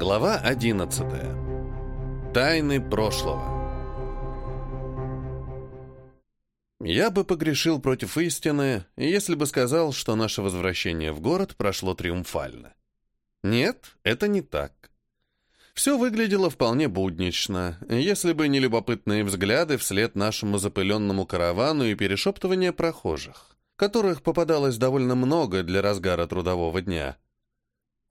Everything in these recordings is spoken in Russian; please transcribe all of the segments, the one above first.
Глава 11. Тайны прошлого. Я бы погрешил против истины, если бы сказал, что наше возвращение в город прошло триумфально. Нет, это не так. Все выглядело вполне буднично, если бы не любопытные взгляды вслед нашему запыленному каравану и перешептывание прохожих, которых попадалось довольно много для разгара трудового дня.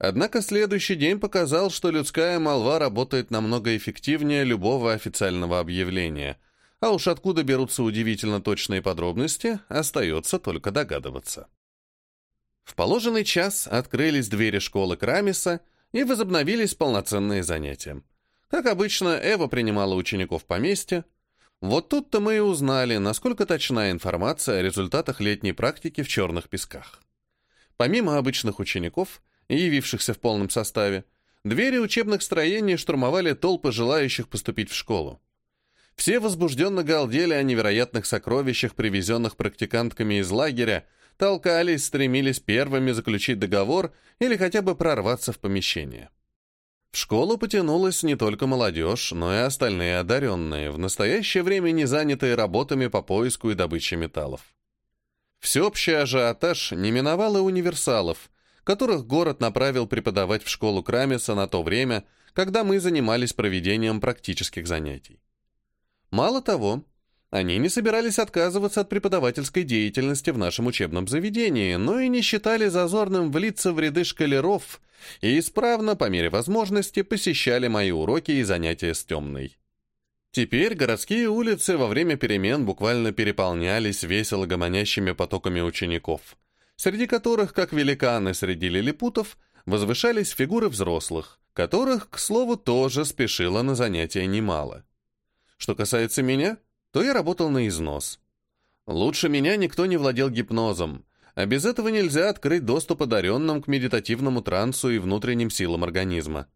Однако следующий день показал, что людская молва работает намного эффективнее любого официального объявления, а уж откуда берутся удивительно точные подробности, остается только догадываться. В положенный час открылись двери школы Крамиса, и возобновились полноценные занятия. Как обычно, Эва принимала учеников поместья. Вот тут-то мы и узнали, насколько точна информация о результатах летней практики в черных песках. Помимо обычных учеников, явившихся в полном составе, двери учебных строений штурмовали толпы желающих поступить в школу. Все возбужденно галдели о невероятных сокровищах, привезенных практикантками из лагеря, толкались, стремились первыми заключить договор или хотя бы прорваться в помещение. В школу потянулась не только молодежь, но и остальные одаренные, в настоящее время не занятые работами по поиску и добыче металлов. Всеобщий ажиотаж не миновал и универсалов, которых город направил преподавать в школу Крамиса на то время, когда мы занимались проведением практических занятий. Мало того, они не собирались отказываться от преподавательской деятельности в нашем учебном заведении, но и не считали зазорным влиться в ряды шкалеров и исправно, по мере возможности, посещали мои уроки и занятия с темной. Теперь городские улицы во время перемен буквально переполнялись весело гомонящими потоками учеников, среди которых, как великаны среди лилипутов, возвышались фигуры взрослых, которых, к слову, тоже спешило на занятия немало. Что касается меня — то я работал на износ. Лучше меня никто не владел гипнозом, а без этого нельзя открыть доступ одаренным к медитативному трансу и внутренним силам организма.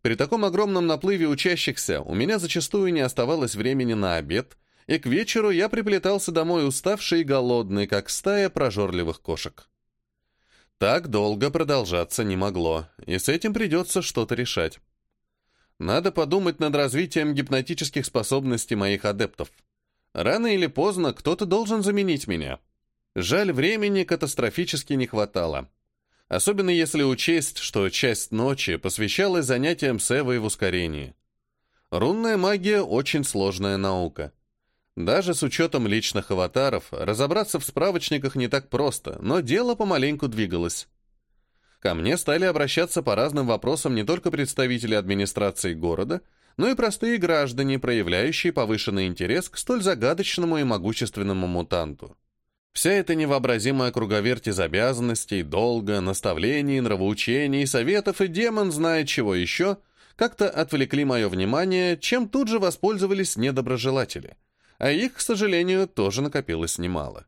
При таком огромном наплыве учащихся у меня зачастую не оставалось времени на обед, и к вечеру я приплетался домой уставший и голодный, как стая прожорливых кошек. Так долго продолжаться не могло, и с этим придется что-то решать. Надо подумать над развитием гипнотических способностей моих адептов. Рано или поздно кто-то должен заменить меня. Жаль, времени катастрофически не хватало. Особенно если учесть, что часть ночи посвящалась занятиям с Эвой в ускорении. Рунная магия – очень сложная наука. Даже с учетом личных аватаров, разобраться в справочниках не так просто, но дело помаленьку двигалось. Ко мне стали обращаться по разным вопросам не только представители администрации города – но и простые граждане, проявляющие повышенный интерес к столь загадочному и могущественному мутанту. Вся эта невообразимая круговерть из обязанностей, долга, наставлений, нравоучений, советов и демон знает чего еще, как-то отвлекли мое внимание, чем тут же воспользовались недоброжелатели. А их, к сожалению, тоже накопилось немало.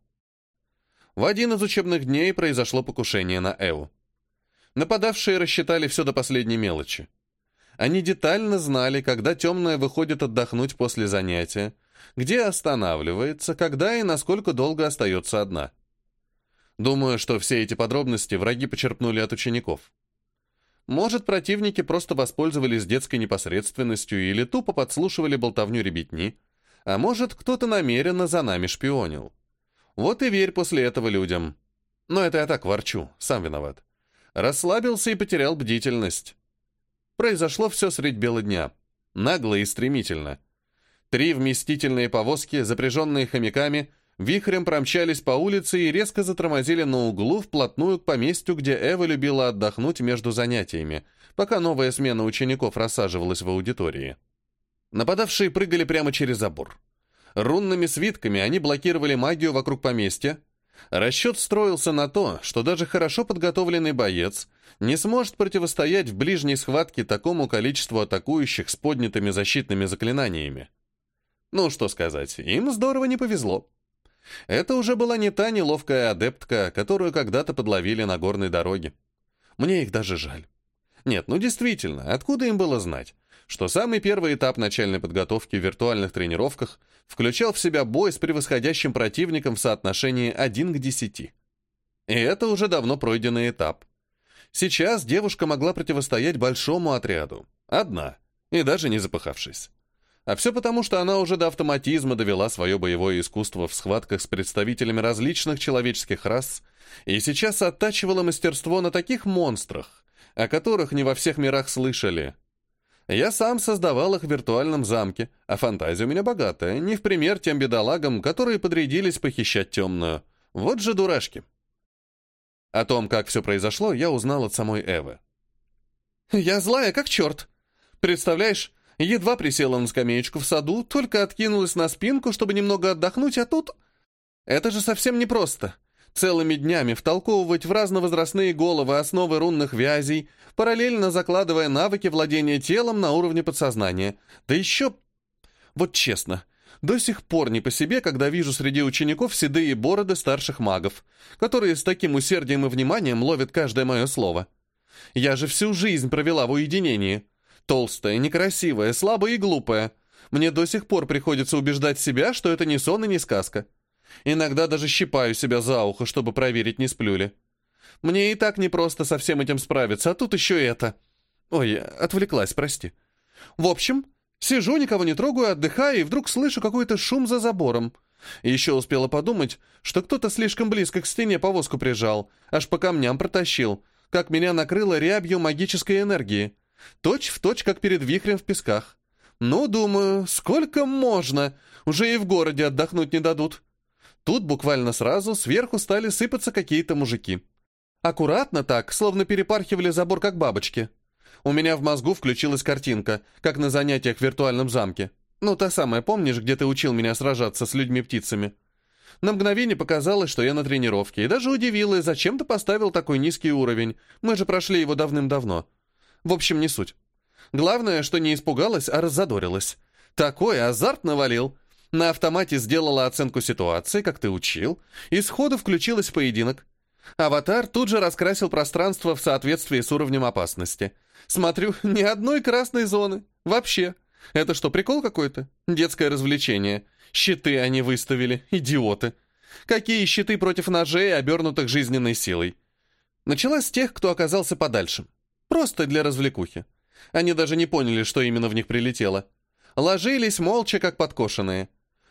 В один из учебных дней произошло покушение на Эу. Нападавшие рассчитали все до последней мелочи. Они детально знали, когда темная выходит отдохнуть после занятия, где останавливается, когда и насколько долго остается одна. Думаю, что все эти подробности враги почерпнули от учеников. Может, противники просто воспользовались детской непосредственностью или тупо подслушивали болтовню ребятни, а может, кто-то намеренно за нами шпионил. Вот и верь после этого людям. Но это я так ворчу, сам виноват. Расслабился и потерял бдительность. Произошло все средь бела дня. Нагло и стремительно. Три вместительные повозки, запряженные хомяками, вихрем промчались по улице и резко затормозили на углу вплотную к поместью, где Эва любила отдохнуть между занятиями, пока новая смена учеников рассаживалась в аудитории. Нападавшие прыгали прямо через забор. Рунными свитками они блокировали магию вокруг поместья, Расчет строился на то, что даже хорошо подготовленный боец не сможет противостоять в ближней схватке такому количеству атакующих с поднятыми защитными заклинаниями. Ну, что сказать, им здорово не повезло. Это уже была не та неловкая адептка, которую когда-то подловили на горной дороге. Мне их даже жаль. Нет, ну действительно, откуда им было знать, что самый первый этап начальной подготовки в виртуальных тренировках включал в себя бой с превосходящим противником в соотношении 1 к 10. И это уже давно пройденный этап. Сейчас девушка могла противостоять большому отряду. Одна. И даже не запыхавшись. А все потому, что она уже до автоматизма довела свое боевое искусство в схватках с представителями различных человеческих рас и сейчас оттачивала мастерство на таких монстрах, о которых не во всех мирах слышали. Я сам создавал их в виртуальном замке, а фантазия у меня богатая, не в пример тем бедолагам, которые подрядились похищать темную. Вот же дурашки. О том, как все произошло, я узнал от самой Эвы. «Я злая, как черт. Представляешь, Едва присела на скамеечку в саду, только откинулась на спинку, чтобы немного отдохнуть, а тут... Это же совсем непросто. Целыми днями втолковывать в разновозрастные головы основы рунных вязей, параллельно закладывая навыки владения телом на уровне подсознания. Да еще... Вот честно, до сих пор не по себе, когда вижу среди учеников седые бороды старших магов, которые с таким усердием и вниманием ловят каждое мое слово. Я же всю жизнь провела в уединении. Толстая, некрасивая, слабая и глупая. Мне до сих пор приходится убеждать себя, что это не сон и не сказка. Иногда даже щипаю себя за ухо, чтобы проверить, не сплю ли. Мне и так непросто со всем этим справиться, а тут еще это. Ой, отвлеклась, прости. В общем, сижу, никого не трогаю, отдыхаю, и вдруг слышу какой-то шум за забором. Еще успела подумать, что кто-то слишком близко к стене повозку прижал, аж по камням протащил, как меня накрыло рябью магической энергии. Точь в точь, как перед вихрем в песках. Ну, думаю, сколько можно? Уже и в городе отдохнуть не дадут. Тут буквально сразу сверху стали сыпаться какие-то мужики. Аккуратно так, словно перепархивали забор, как бабочки. У меня в мозгу включилась картинка, как на занятиях в виртуальном замке. Ну, та самая, помнишь, где ты учил меня сражаться с людьми-птицами? На мгновение показалось, что я на тренировке, и даже удивилась, зачем ты поставил такой низкий уровень. Мы же прошли его давным-давно. В общем, не суть. Главное, что не испугалась, а раззадорилась. Такой азарт навалил. На автомате сделала оценку ситуации, как ты учил, и сходу включилась в поединок. Аватар тут же раскрасил пространство в соответствии с уровнем опасности. Смотрю, ни одной красной зоны. Вообще. Это что, прикол какой-то? Детское развлечение. Щиты они выставили. Идиоты. Какие щиты против ножей, обернутых жизненной силой? Началась с тех, кто оказался подальше. Просто для развлекухи. Они даже не поняли, что именно в них прилетело. Ложились молча, как подкошенные.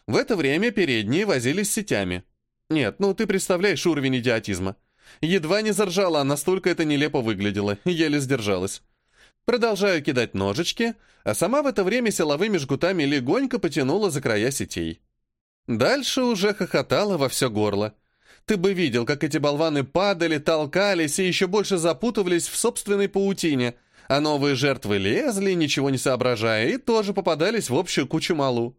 В это время передние возились сетями. Нет, ну ты представляешь уровень идиотизма. Едва не заржала, настолько это нелепо выглядело, еле сдержалась. Продолжаю кидать ножички, а сама в это время силовыми жгутами легонько потянула за края сетей. Дальше уже хохотала во все горло. Ты бы видел, как эти болваны падали, толкались и еще больше запутывались в собственной паутине, а новые жертвы лезли, ничего не соображая, и тоже попадались в общую кучу малу.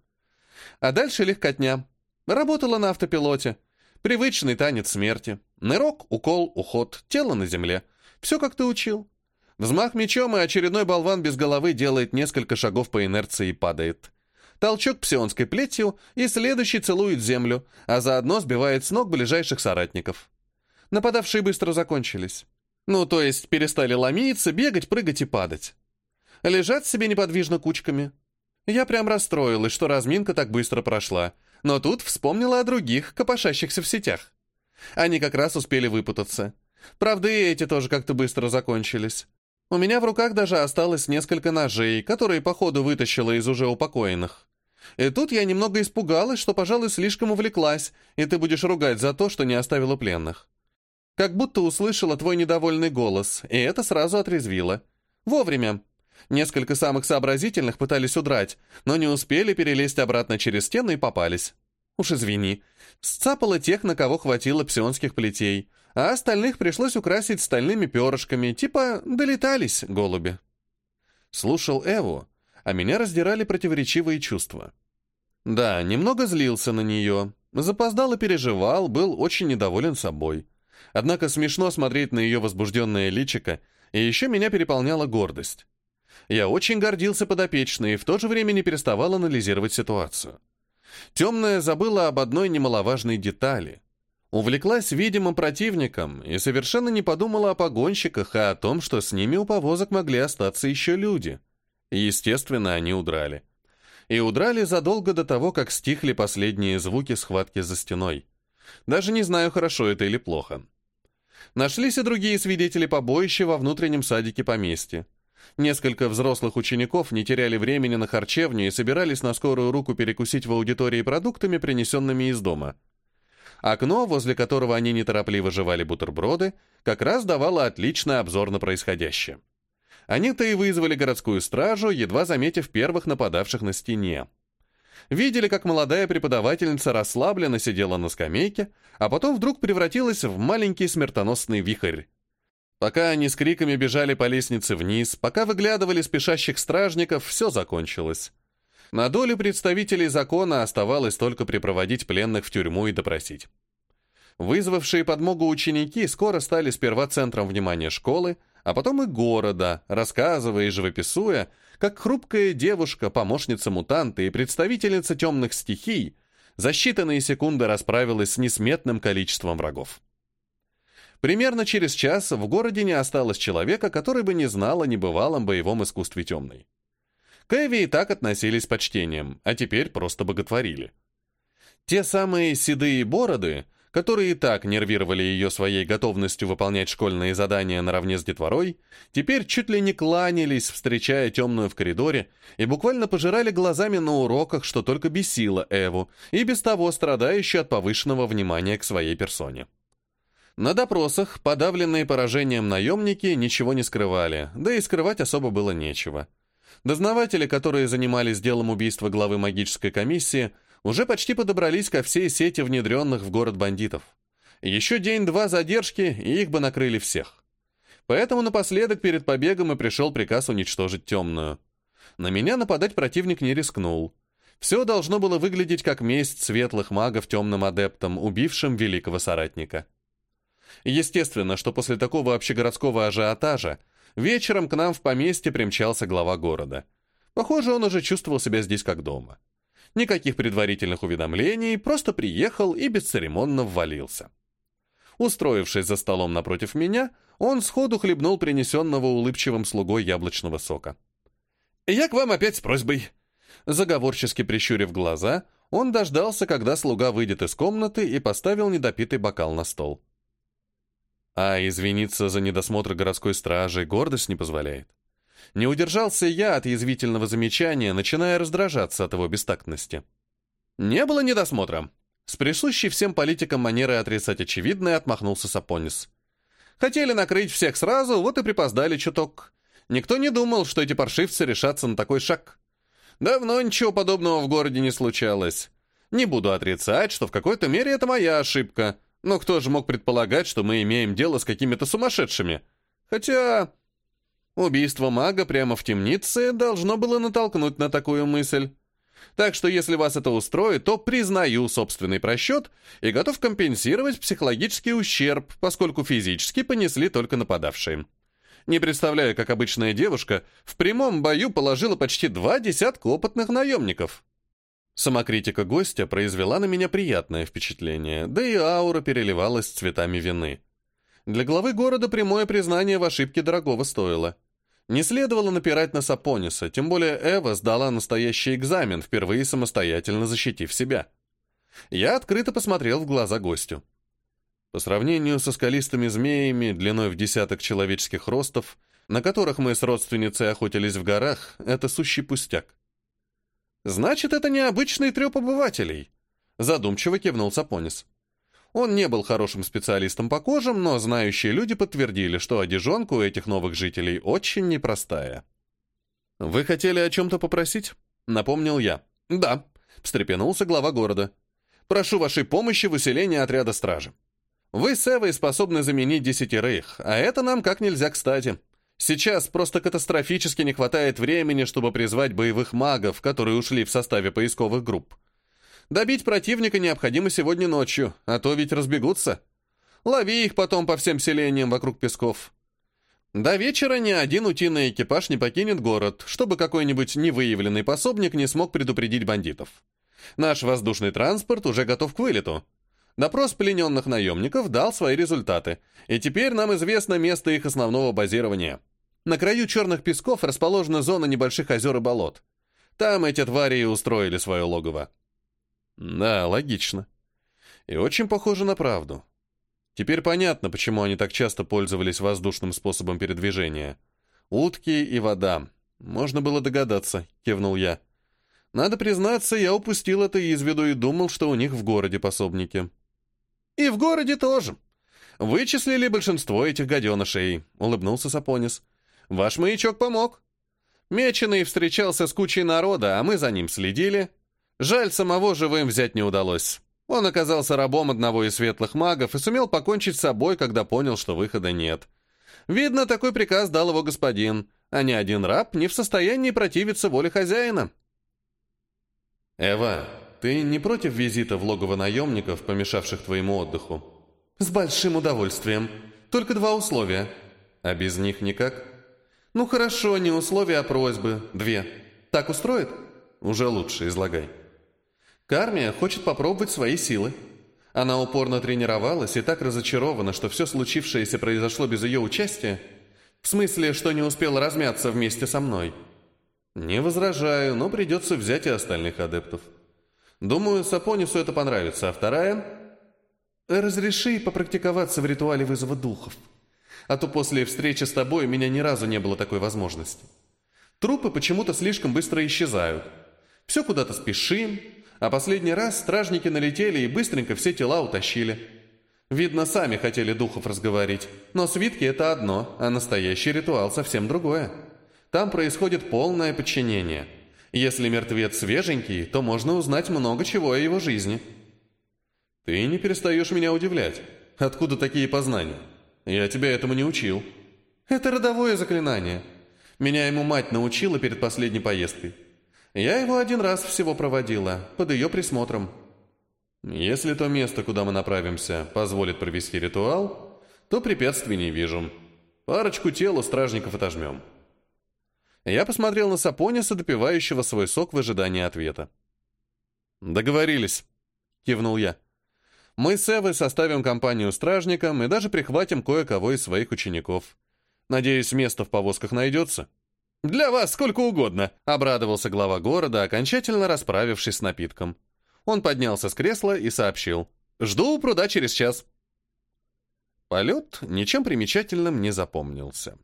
А дальше легкотня. Работала на автопилоте. Привычный танец смерти. Нырок, укол, уход, тело на земле. Все, как ты учил. Взмах мечом, и очередной болван без головы делает несколько шагов по инерции и падает толчок псионской плетью, и следующий целует землю, а заодно сбивает с ног ближайших соратников. Нападавшие быстро закончились. Ну, то есть перестали ломиться, бегать, прыгать и падать. Лежат себе неподвижно кучками. Я прям расстроилась, что разминка так быстро прошла, но тут вспомнила о других, копошащихся в сетях. Они как раз успели выпутаться. Правда, и эти тоже как-то быстро закончились. У меня в руках даже осталось несколько ножей, которые, походу, вытащила из уже упокоенных. И тут я немного испугалась, что, пожалуй, слишком увлеклась, и ты будешь ругать за то, что не оставила пленных. Как будто услышала твой недовольный голос, и это сразу отрезвило. Вовремя. Несколько самых сообразительных пытались удрать, но не успели перелезть обратно через стену и попались. Уж извини. Сцапала тех, на кого хватило псионских плетей, а остальных пришлось украсить стальными перышками, типа «долетались, голуби». Слушал Эву, а меня раздирали противоречивые чувства. Да, немного злился на нее, запоздал и переживал, был очень недоволен собой. Однако смешно смотреть на ее возбужденное личико, и еще меня переполняла гордость. Я очень гордился подопечной и в то же время не переставал анализировать ситуацию. Темная забыла об одной немаловажной детали. Увлеклась видимым противником и совершенно не подумала о погонщиках, а о том, что с ними у повозок могли остаться еще люди. Естественно, они удрали. И удрали задолго до того, как стихли последние звуки схватки за стеной. Даже не знаю, хорошо это или плохо. Нашлись и другие свидетели побоища во внутреннем садике поместья. Несколько взрослых учеников не теряли времени на харчевню и собирались на скорую руку перекусить в аудитории продуктами, принесенными из дома. Окно, возле которого они неторопливо жевали бутерброды, как раз давало отличный обзор на происходящее. Они-то и вызвали городскую стражу, едва заметив первых нападавших на стене. Видели, как молодая преподавательница расслабленно сидела на скамейке, а потом вдруг превратилась в маленький смертоносный вихрь. Пока они с криками бежали по лестнице вниз, пока выглядывали спешащих стражников, все закончилось. На долю представителей закона оставалось только припроводить пленных в тюрьму и допросить. Вызвавшие подмогу ученики скоро стали сперва центром внимания школы, а потом и города, рассказывая и живописуя, как хрупкая девушка, помощница мутанта и представительница темных стихий за считанные секунды расправилась с несметным количеством врагов. Примерно через час в городе не осталось человека, который бы не знал о небывалом боевом искусстве темной. К Эви и так относились с почтением, а теперь просто боготворили. Те самые седые бороды, которые и так нервировали ее своей готовностью выполнять школьные задания наравне с детворой, теперь чуть ли не кланялись, встречая темную в коридоре, и буквально пожирали глазами на уроках, что только бесило Эву, и без того страдающую от повышенного внимания к своей персоне. На допросах подавленные поражением наемники ничего не скрывали, да и скрывать особо было нечего. Дознаватели, которые занимались делом убийства главы магической комиссии, уже почти подобрались ко всей сети внедренных в город бандитов. Еще день-два задержки, и их бы накрыли всех. Поэтому напоследок перед побегом и пришел приказ уничтожить темную. На меня нападать противник не рискнул. Все должно было выглядеть как месть светлых магов темным адептам, убившим великого соратника. Естественно, что после такого общегородского ажиотажа вечером к нам в поместье примчался глава города. Похоже, он уже чувствовал себя здесь как дома. Никаких предварительных уведомлений, просто приехал и бесцеремонно ввалился. Устроившись за столом напротив меня, он сходу хлебнул принесенного улыбчивым слугой яблочного сока. «Я к вам опять с просьбой». Заговорчески прищурив глаза, он дождался, когда слуга выйдет из комнаты и поставил недопитый бокал на стол. А извиниться за недосмотр городской стражи гордость не позволяет. Не удержался я от язвительного замечания, начиная раздражаться от его бестактности. Не было недосмотра. С присущей всем политикам манерой отрицать очевидное отмахнулся Сапонис. Хотели накрыть всех сразу, вот и припоздали чуток. Никто не думал, что эти паршивцы решатся на такой шаг. Давно ничего подобного в городе не случалось. Не буду отрицать, что в какой-то мере это моя ошибка — но кто же мог предполагать, что мы имеем дело с какими-то сумасшедшими? Хотя... Убийство мага прямо в темнице должно было натолкнуть на такую мысль. Так что если вас это устроит, то признаю собственный просчет и готов компенсировать психологический ущерб, поскольку физически понесли только нападавшие. Не представляю, как обычная девушка в прямом бою положила почти два десятка опытных наемников. Самокритика гостя произвела на меня приятное впечатление, да и аура переливалась цветами вины. Для главы города прямое признание в ошибке дорогого стоило. Не следовало напирать на Сапониса, тем более Эва сдала настоящий экзамен, впервые самостоятельно защитив себя. Я открыто посмотрел в глаза гостю. По сравнению со скалистыми змеями длиной в десяток человеческих ростов, на которых мы с родственницей охотились в горах, это сущий пустяк. Значит, это не обычный треп обывателей. Задумчиво кивнул Сапонис. Он не был хорошим специалистом по кожам, но знающие люди подтвердили, что одежонка у этих новых жителей очень непростая. «Вы хотели о чем-то попросить?» — напомнил я. «Да», — встрепенулся глава города. «Прошу вашей помощи в усилении отряда стражи. Вы с Эвой способны заменить десятерых, а это нам как нельзя кстати. Сейчас просто катастрофически не хватает времени, чтобы призвать боевых магов, которые ушли в составе поисковых групп. Добить противника необходимо сегодня ночью, а то ведь разбегутся. Лови их потом по всем селениям вокруг песков. До вечера ни один утиный экипаж не покинет город, чтобы какой-нибудь невыявленный пособник не смог предупредить бандитов. Наш воздушный транспорт уже готов к вылету. Допрос плененных наемников дал свои результаты, и теперь нам известно место их основного базирования. На краю черных песков расположена зона небольших озер и болот. Там эти твари и устроили свое логово. Да, логично. И очень похоже на правду. Теперь понятно, почему они так часто пользовались воздушным способом передвижения. Утки и вода. Можно было догадаться, кивнул я. Надо признаться, я упустил это из виду и думал, что у них в городе пособники. И в городе тоже. Вычислили большинство этих гаденышей, улыбнулся Сапонис. Ваш маячок помог. Меченый встречался с кучей народа, а мы за ним следили. Жаль, самого живым взять не удалось. Он оказался рабом одного из светлых магов и сумел покончить с собой, когда понял, что выхода нет. Видно, такой приказ дал его господин, а ни один раб не в состоянии противиться воле хозяина. «Эва, ты не против визита в логово наемников, помешавших твоему отдыху?» «С большим удовольствием. Только два условия». «А без них никак?» «Ну хорошо, не условия, а просьбы. Две. Так устроит?» «Уже лучше, излагай». Кармия хочет попробовать свои силы. Она упорно тренировалась и так разочарована, что все случившееся произошло без ее участия. В смысле, что не успела размяться вместе со мной. Не возражаю, но придется взять и остальных адептов. Думаю, Сапонису это понравится. А вторая? Разреши попрактиковаться в ритуале вызова духов. А то после встречи с тобой у меня ни разу не было такой возможности. Трупы почему-то слишком быстро исчезают. Все куда-то спешим, а последний раз стражники налетели и быстренько все тела утащили. Видно, сами хотели духов разговорить, но свитки — это одно, а настоящий ритуал совсем другое. Там происходит полное подчинение. Если мертвец свеженький, то можно узнать много чего о его жизни. Ты не перестаешь меня удивлять. Откуда такие познания? Я тебя этому не учил. Это родовое заклинание. Меня ему мать научила перед последней поездкой. Я его один раз всего проводила, под ее присмотром. Если то место, куда мы направимся, позволит провести ритуал, то препятствий не вижу. Парочку тел у стражников отожмем. Я посмотрел на Сапониса, допивающего свой сок в ожидании ответа. «Договорились», — кивнул я. «Мы с Эвой составим компанию стражникам и даже прихватим кое-кого из своих учеников. Надеюсь, место в повозках найдется». «Для вас сколько угодно», — обрадовался глава города, окончательно расправившись с напитком. Он поднялся с кресла и сообщил. «Жду у пруда через час». Полет ничем примечательным не запомнился.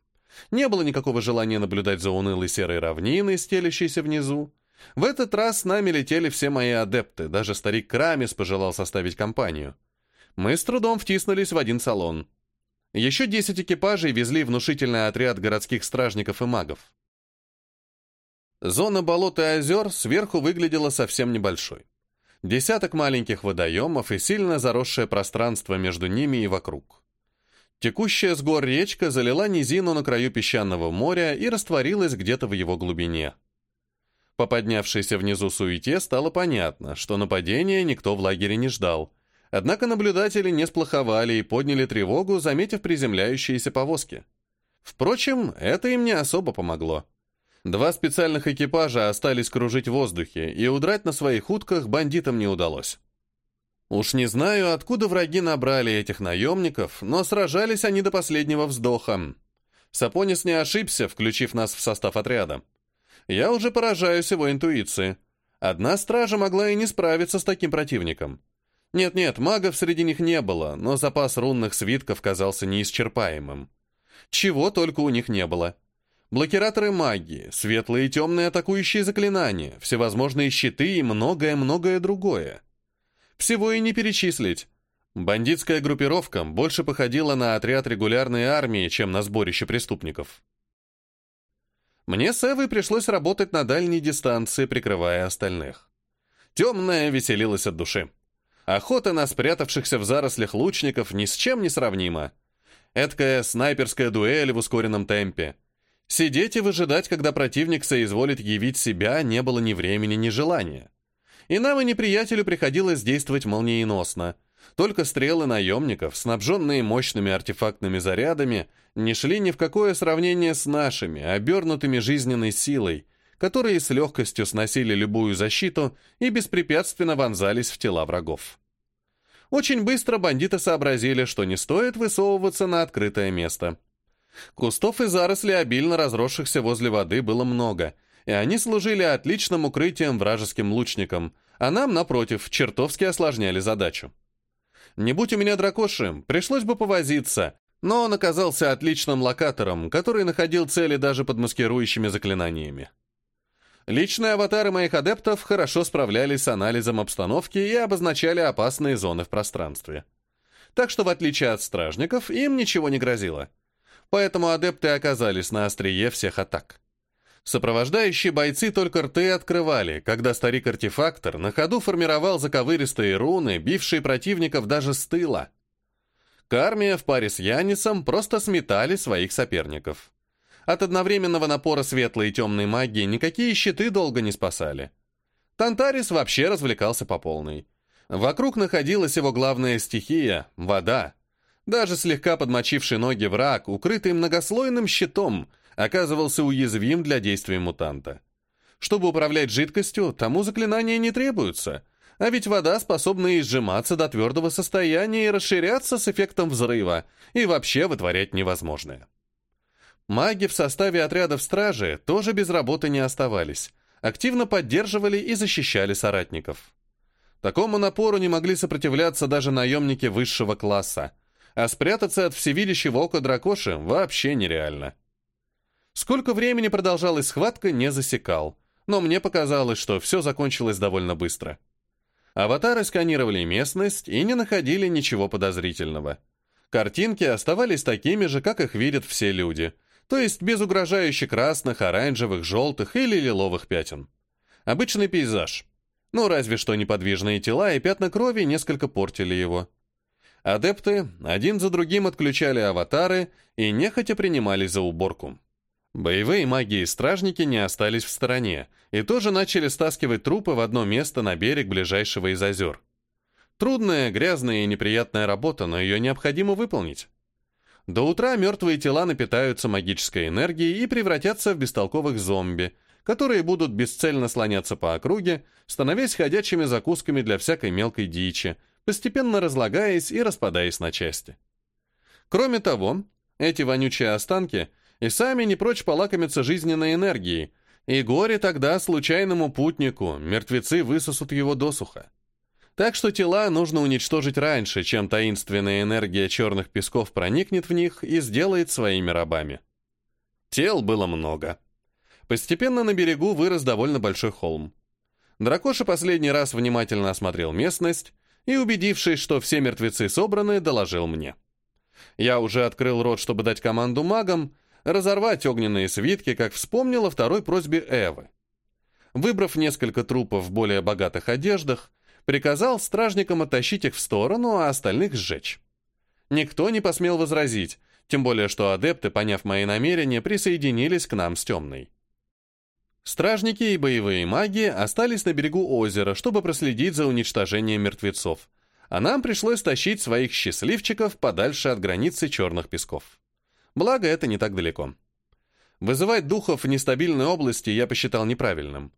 Не было никакого желания наблюдать за унылой серой равниной, стелящейся внизу. В этот раз с нами летели все мои адепты, даже старик Крамис пожелал составить компанию. Мы с трудом втиснулись в один салон. Еще десять экипажей везли внушительный отряд городских стражников и магов. Зона болот и озер сверху выглядела совсем небольшой. Десяток маленьких водоемов и сильно заросшее пространство между ними и вокруг. Текущая с гор речка залила низину на краю песчаного моря и растворилась где-то в его глубине. По поднявшейся внизу суете стало понятно, что нападения никто в лагере не ждал, однако наблюдатели не сплоховали и подняли тревогу, заметив приземляющиеся повозки. Впрочем, это им не особо помогло. Два специальных экипажа остались кружить в воздухе, и удрать на своих утках бандитам не удалось. Уж не знаю, откуда враги набрали этих наемников, но сражались они до последнего вздоха. Сапонис не ошибся, включив нас в состав отряда. Я уже поражаюсь его интуиции. Одна стража могла и не справиться с таким противником. Нет-нет, магов среди них не было, но запас рунных свитков казался неисчерпаемым. Чего только у них не было. Блокираторы магии, светлые и темные атакующие заклинания, всевозможные щиты и многое-многое другое. Всего и не перечислить. Бандитская группировка больше походила на отряд регулярной армии, чем на сборище преступников. Мне с Эвой пришлось работать на дальней дистанции, прикрывая остальных. Темная веселилась от души. Охота на спрятавшихся в зарослях лучников ни с чем не сравнима. Эдкая снайперская дуэль в ускоренном темпе — Сидеть и выжидать, когда противник соизволит явить себя, не было ни времени, ни желания. И нам и неприятелю приходилось действовать молниеносно. Только стрелы наемников, снабженные мощными артефактными зарядами, не шли ни в какое сравнение с нашими, обернутыми жизненной силой, которые с легкостью сносили любую защиту и беспрепятственно вонзались в тела врагов. Очень быстро бандиты сообразили, что не стоит высовываться на открытое место. Кустов и зарослей, обильно разросшихся возле воды, было много, и они служили отличным укрытием вражеским лучникам, а нам, напротив, чертовски осложняли задачу. Не будь у меня дракоши, пришлось бы повозиться, но он оказался отличным локатором, который находил цели даже под маскирующими заклинаниями. Личные аватары моих адептов хорошо справлялись с анализом обстановки и обозначали опасные зоны в пространстве. Так что, в отличие от стражников, им ничего не грозило. Поэтому адепты оказались на острие всех атак. Сопровождающие бойцы только рты открывали, когда старик-артефактор на ходу формировал заковыристые руны, бившие противников даже с тыла. Кармия в паре с Янисом просто сметали своих соперников. От одновременного напора светлой и темной магии никакие щиты долго не спасали. Тантарис вообще развлекался по полной. Вокруг находилась его главная стихия — вода. Даже слегка подмочивший ноги враг, укрытый многослойным щитом — оказывался уязвим для действий мутанта. Чтобы управлять жидкостью, тому заклинания не требуются, а ведь вода способна изжиматься до твердого состояния и расширяться с эффектом взрыва, и вообще вытворять невозможное. Маги в составе отрядов стражи тоже без работы не оставались, активно поддерживали и защищали соратников. Такому напору не могли сопротивляться даже наемники высшего класса, а спрятаться от всевидящего ока дракоши вообще нереально. Сколько времени продолжалась схватка, не засекал, но мне показалось, что все закончилось довольно быстро. Аватары сканировали местность и не находили ничего подозрительного. Картинки оставались такими же, как их видят все люди, то есть без угрожающих красных, оранжевых, желтых или лиловых пятен. Обычный пейзаж. Ну, разве что неподвижные тела и пятна крови несколько портили его. Адепты один за другим отключали аватары и нехотя принимались за уборку. Боевые маги и стражники не остались в стороне и тоже начали стаскивать трупы в одно место на берег ближайшего из озер. Трудная, грязная и неприятная работа, но ее необходимо выполнить. До утра мертвые тела напитаются магической энергией и превратятся в бестолковых зомби, которые будут бесцельно слоняться по округе, становясь ходячими закусками для всякой мелкой дичи, постепенно разлагаясь и распадаясь на части. Кроме того, эти вонючие останки – и сами не прочь полакомиться жизненной энергией, и горе тогда случайному путнику, мертвецы высосут его досуха. Так что тела нужно уничтожить раньше, чем таинственная энергия черных песков проникнет в них и сделает своими рабами. Тел было много. Постепенно на берегу вырос довольно большой холм. Дракоша последний раз внимательно осмотрел местность и, убедившись, что все мертвецы собраны, доложил мне. Я уже открыл рот, чтобы дать команду магам, разорвать огненные свитки, как вспомнил о второй просьбе Эвы. Выбрав несколько трупов в более богатых одеждах, приказал стражникам оттащить их в сторону, а остальных сжечь. Никто не посмел возразить, тем более что адепты, поняв мои намерения, присоединились к нам с темной. Стражники и боевые маги остались на берегу озера, чтобы проследить за уничтожением мертвецов, а нам пришлось тащить своих счастливчиков подальше от границы черных песков. Благо, это не так далеко. Вызывать духов в нестабильной области я посчитал неправильным.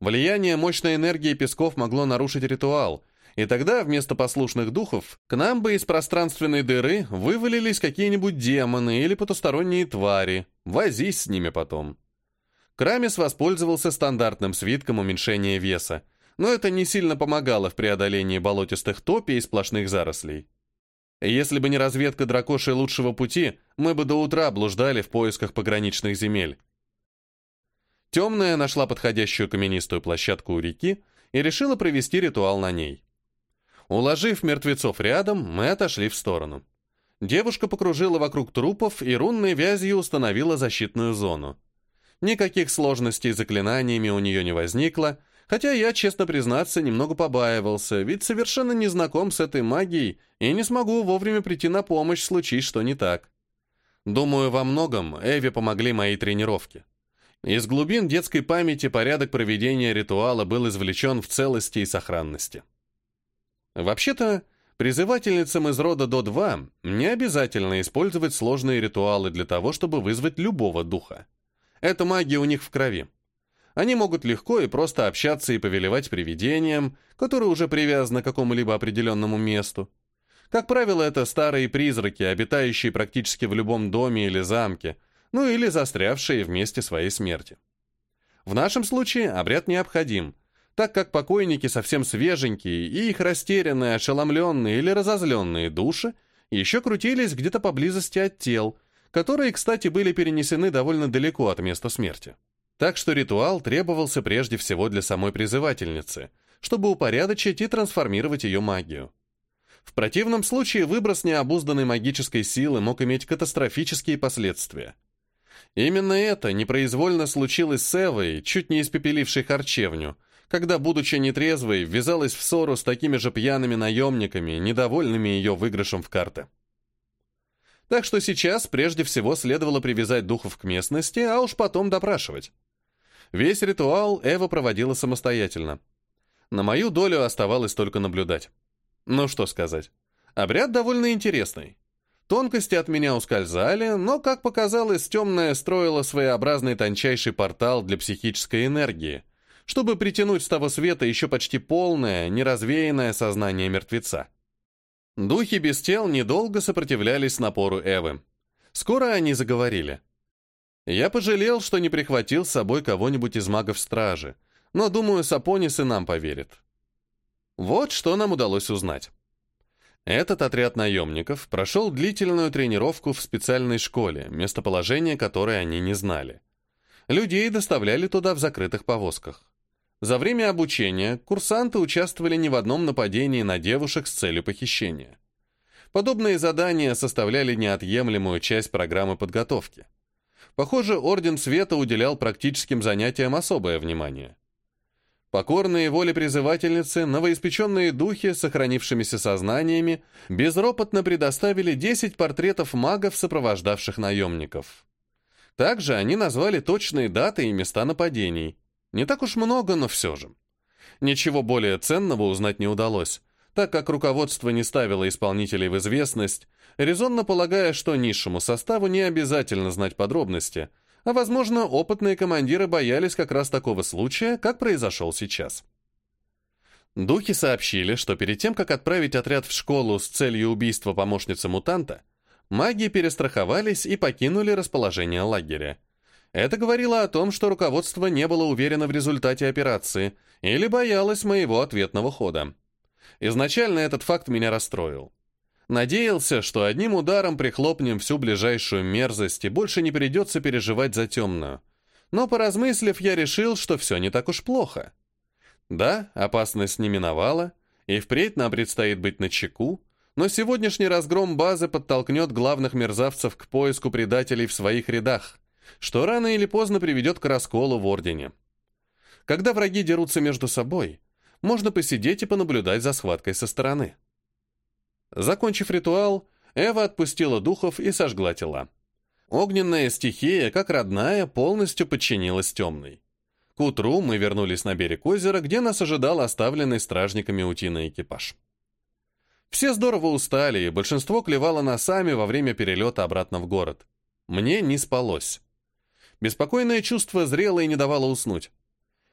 Влияние мощной энергии песков могло нарушить ритуал, и тогда вместо послушных духов к нам бы из пространственной дыры вывалились какие-нибудь демоны или потусторонние твари. Возись с ними потом. Крамис воспользовался стандартным свитком уменьшения веса, но это не сильно помогало в преодолении болотистых топий и сплошных зарослей. Если бы не разведка дракоши лучшего пути, мы бы до утра блуждали в поисках пограничных земель. Темная нашла подходящую каменистую площадку у реки и решила провести ритуал на ней. Уложив мертвецов рядом, мы отошли в сторону. Девушка покружила вокруг трупов и рунной вязью установила защитную зону. Никаких сложностей с заклинаниями у нее не возникло, Хотя я, честно признаться, немного побаивался, ведь совершенно не знаком с этой магией и не смогу вовремя прийти на помощь, случись что не так. Думаю, во многом Эви помогли мои тренировки. Из глубин детской памяти порядок проведения ритуала был извлечен в целости и сохранности. Вообще-то, призывательницам из рода До-2 не обязательно использовать сложные ритуалы для того, чтобы вызвать любого духа. Эта магия у них в крови. Они могут легко и просто общаться и повелевать привидением, которое уже привязано к какому-либо определенному месту. Как правило, это старые призраки, обитающие практически в любом доме или замке, ну или застрявшие в месте своей смерти. В нашем случае обряд необходим, так как покойники совсем свеженькие, и их растерянные, ошеломленные или разозленные души еще крутились где-то поблизости от тел, которые, кстати, были перенесены довольно далеко от места смерти. Так что ритуал требовался прежде всего для самой призывательницы, чтобы упорядочить и трансформировать ее магию. В противном случае выброс необузданной магической силы мог иметь катастрофические последствия. Именно это непроизвольно случилось с Эвой, чуть не испепелившей харчевню, когда, будучи нетрезвой, ввязалась в ссору с такими же пьяными наемниками, недовольными ее выигрышем в карты. Так что сейчас прежде всего следовало привязать духов к местности, а уж потом допрашивать. Весь ритуал Эва проводила самостоятельно. На мою долю оставалось только наблюдать. Ну что сказать. Обряд довольно интересный. Тонкости от меня ускользали, но, как показалось, темная строила своеобразный тончайший портал для психической энергии, чтобы притянуть с того света еще почти полное, неразвеянное сознание мертвеца. Духи без тел недолго сопротивлялись напору Эвы. Скоро они заговорили. Я пожалел, что не прихватил с собой кого-нибудь из магов стражи, но, думаю, Сапонис и нам поверит. Вот что нам удалось узнать. Этот отряд наемников прошел длительную тренировку в специальной школе, местоположение которой они не знали. Людей доставляли туда в закрытых повозках. За время обучения курсанты участвовали не в одном нападении на девушек с целью похищения. Подобные задания составляли неотъемлемую часть программы подготовки. Похоже, Орден Света уделял практическим занятиям особое внимание. Покорные воле призывательницы, новоиспеченные духи, сохранившимися сознаниями, безропотно предоставили 10 портретов магов, сопровождавших наемников. Также они назвали точные даты и места нападений. Не так уж много, но все же. Ничего более ценного узнать не удалось, так как руководство не ставило исполнителей в известность, резонно полагая, что низшему составу не обязательно знать подробности – а, возможно, опытные командиры боялись как раз такого случая, как произошел сейчас. Духи сообщили, что перед тем, как отправить отряд в школу с целью убийства помощницы мутанта, маги перестраховались и покинули расположение лагеря. Это говорило о том, что руководство не было уверено в результате операции или боялось моего ответного хода. Изначально этот факт меня расстроил. Надеялся, что одним ударом прихлопнем всю ближайшую мерзость и больше не придется переживать за темную. Но, поразмыслив, я решил, что все не так уж плохо. Да, опасность не миновала, и впредь нам предстоит быть начеку, но сегодняшний разгром базы подтолкнет главных мерзавцев к поиску предателей в своих рядах, что рано или поздно приведет к расколу в Ордене. Когда враги дерутся между собой, можно посидеть и понаблюдать за схваткой со стороны. Закончив ритуал, Эва отпустила духов и сожгла тела. Огненная стихия, как родная, полностью подчинилась темной. К утру мы вернулись на берег озера, где нас ожидал оставленный стражниками утиный экипаж. Все здорово устали, и большинство клевало носами во время перелета обратно в город. Мне не спалось. Беспокойное чувство зрело и не давало уснуть.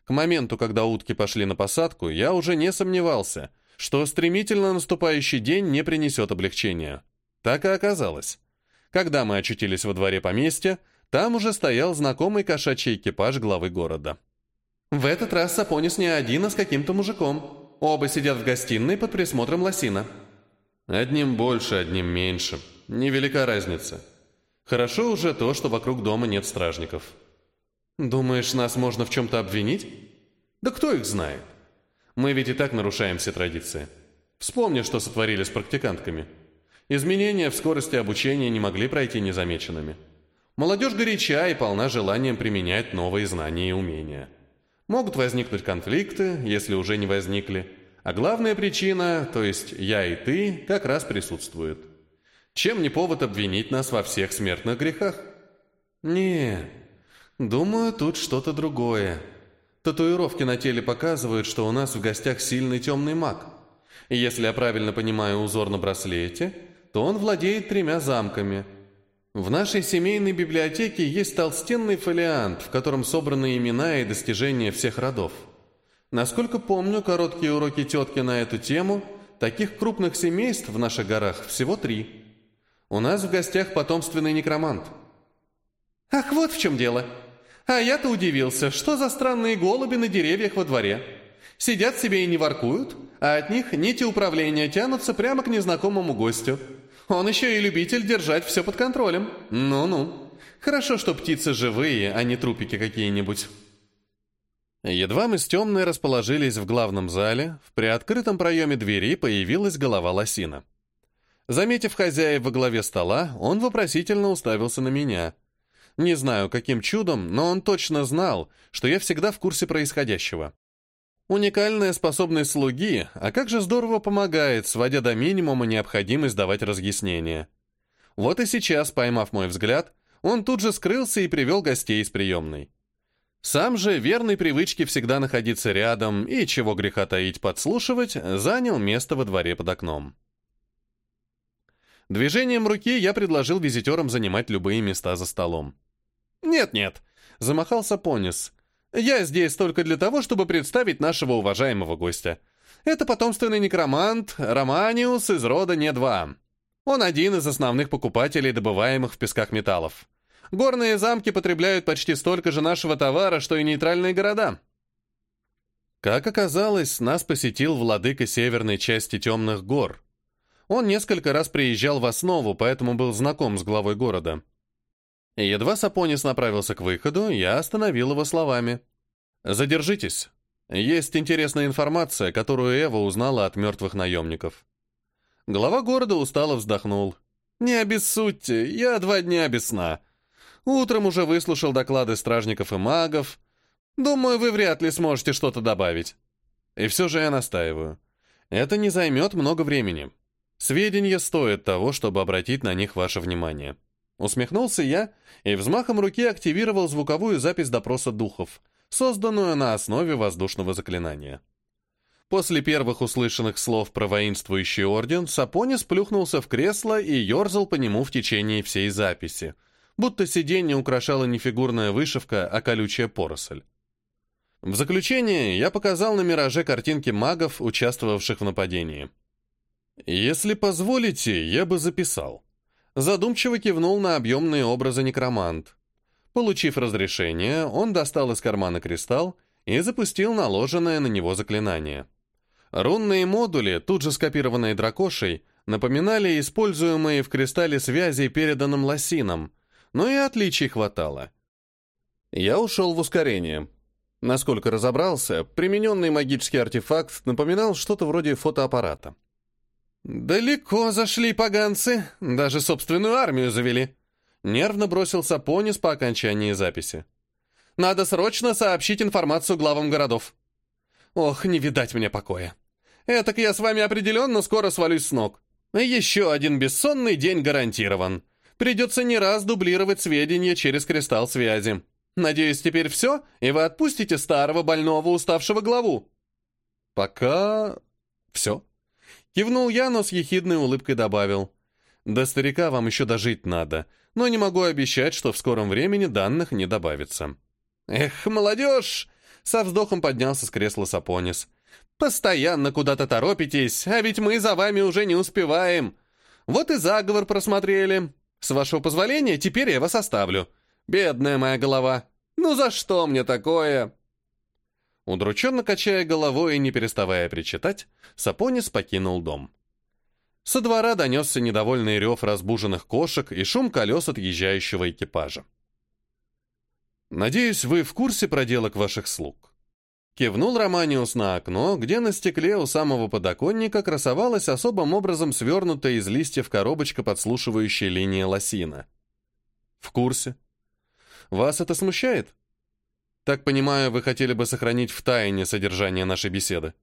К моменту, когда утки пошли на посадку, я уже не сомневался, что стремительно наступающий день не принесет облегчения. Так и оказалось. Когда мы очутились во дворе поместья, там уже стоял знакомый кошачий экипаж главы города. В этот раз Сапонис не один, а с каким-то мужиком. Оба сидят в гостиной под присмотром Лосина. Одним больше, одним меньше. Невелика разница. Хорошо уже то, что вокруг дома нет стражников. Думаешь, нас можно в чем-то обвинить? Да кто их знает? Мы ведь и так нарушаем все традиции. Вспомни, что сотворили с практикантками. Изменения в скорости обучения не могли пройти незамеченными. Молодежь горяча и полна желанием применять новые знания и умения. Могут возникнуть конфликты, если уже не возникли. А главная причина, то есть я и ты, как раз присутствует. Чем не повод обвинить нас во всех смертных грехах? Не, думаю, тут что-то другое. Татуировки на теле показывают, что у нас в гостях сильный темный маг. И если я правильно понимаю узор на браслете, то он владеет тремя замками. В нашей семейной библиотеке есть толстенный фолиант, в котором собраны имена и достижения всех родов. Насколько помню, короткие уроки тетки на эту тему, таких крупных семейств в наших горах всего три. У нас в гостях потомственный некромант. «Ах, вот в чем дело!» А я-то удивился, что за странные голуби на деревьях во дворе. Сидят себе и не воркуют, а от них нити управления тянутся прямо к незнакомому гостю. Он еще и любитель держать все под контролем. Ну-ну. Хорошо, что птицы живые, а не трупики какие-нибудь. Едва мы с темной расположились в главном зале, в приоткрытом проеме двери появилась голова лосина. Заметив хозяев во главе стола, он вопросительно уставился на меня. Не знаю, каким чудом, но он точно знал, что я всегда в курсе происходящего. Уникальная способность слуги, а как же здорово помогает, сводя до минимума необходимость давать разъяснения. Вот и сейчас, поймав мой взгляд, он тут же скрылся и привел гостей из приемной. Сам же, верной привычке всегда находиться рядом и, чего греха таить, подслушивать, занял место во дворе под окном. Движением руки я предложил визитерам занимать любые места за столом. «Нет-нет», — замахался Понис, я здесь только для того, чтобы представить нашего уважаемого гостя. Это потомственный некромант Романиус из рода Не-2. Он один из основных покупателей добываемых в песках металлов. Горные замки потребляют почти столько же нашего товара, что и нейтральные города. Как оказалось, нас посетил владыка северной части Темных гор. Он несколько раз приезжал в основу, поэтому был знаком с главой города. Едва Сапонис направился к выходу, я остановил его словами. «Задержитесь. Есть интересная информация, которую Эва узнала от мертвых наемников». Глава города устало вздохнул. «Не обессудьте, я два дня без сна. Утром уже выслушал доклады стражников и магов. Думаю, вы вряд ли сможете что-то добавить. И все же я настаиваю. Это не займет много времени. Сведения стоят того, чтобы обратить на них ваше внимание». Усмехнулся я и взмахом руки активировал звуковую запись допроса духов, созданную на основе воздушного заклинания. После первых услышанных слов про воинствующий орден Сапонис плюхнулся в кресло и ерзал по нему в течение всей записи, будто сиденье украшала не фигурная вышивка, а колючая поросль. В заключение я показал на мираже картинки магов, участвовавших в нападении. «Если позволите, я бы записал», Задумчиво кивнул на объемные образы некромант. Получив разрешение, он достал из кармана кристалл и запустил наложенное на него заклинание. Рунные модули, тут же скопированные дракошей, напоминали используемые в кристалле связи, переданным лосином, но и отличий хватало. Я ушел в ускорение. Насколько разобрался, примененный магический артефакт напоминал что-то вроде фотоаппарата. «Далеко зашли поганцы, даже собственную армию завели», — нервно бросил Сапонис по окончании записи. «Надо срочно сообщить информацию главам городов». «Ох, не видать мне покоя. Этак я с вами определенно скоро свалюсь с ног. Еще один бессонный день гарантирован. Придется не раз дублировать сведения через кристалл связи. Надеюсь, теперь все, и вы отпустите старого больного уставшего главу». «Пока... все». Кивнул я, но с ехидной улыбкой добавил. До старика вам еще дожить надо, но не могу обещать, что в скором времени данных не добавится. Эх, молодежь! Со вздохом поднялся с кресла Сапонис. «Постоянно куда-то торопитесь, а ведь мы за вами уже не успеваем. Вот и заговор просмотрели. С вашего позволения, теперь я вас оставлю. Бедная моя голова. Ну за что мне такое?» Удрученно качая головой и не переставая причитать, Сапонис покинул дом. Со двора донесся недовольный рев разбуженных кошек и шум колес отъезжающего экипажа. «Надеюсь, вы в курсе проделок ваших слуг?» Кивнул Романиус на окно, где на стекле у самого подоконника красовалась особым образом свернутая из листьев коробочка подслушивающая линия лосина. «В курсе. Вас это смущает?» Так понимаю, вы хотели бы сохранить в тайне содержание нашей беседы.